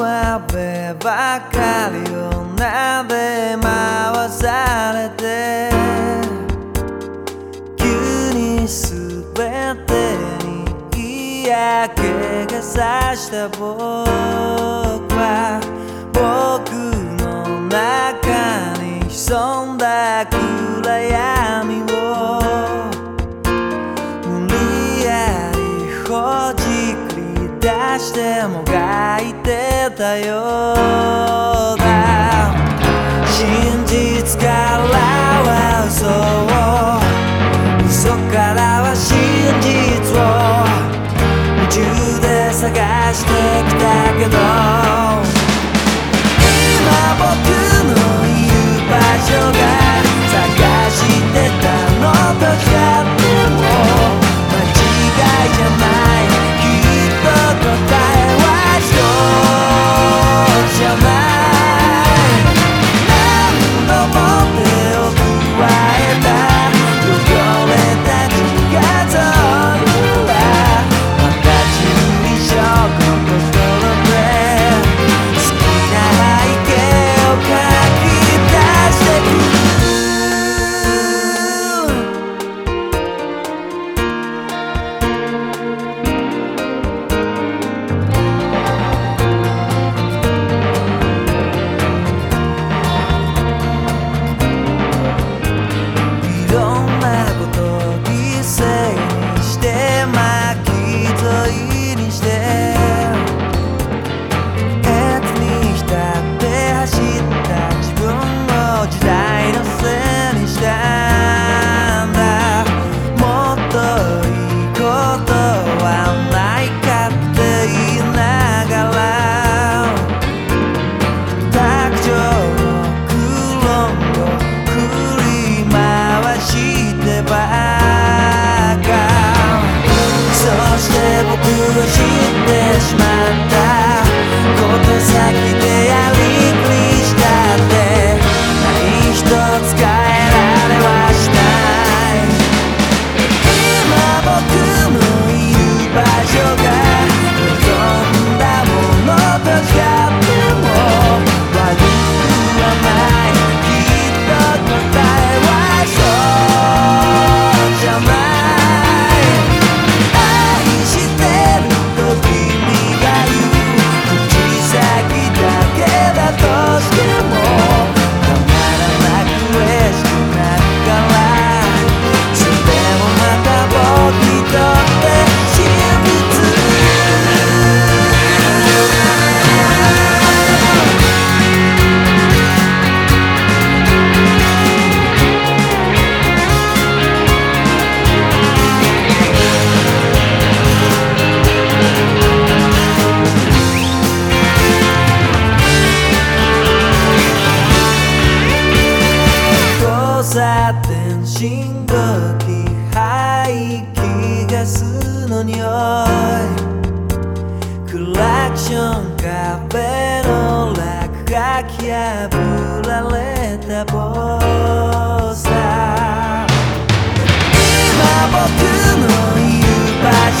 壁ばかりをなで回されて急に全てに嫌気がさした僕は僕の中に潜んだ暗闇がしてもがいてたよ。うだ。真実からは嘘を。単身ご気配気がすの匂い。クラクション壁の落書き破られた坊さ今僕のいる場所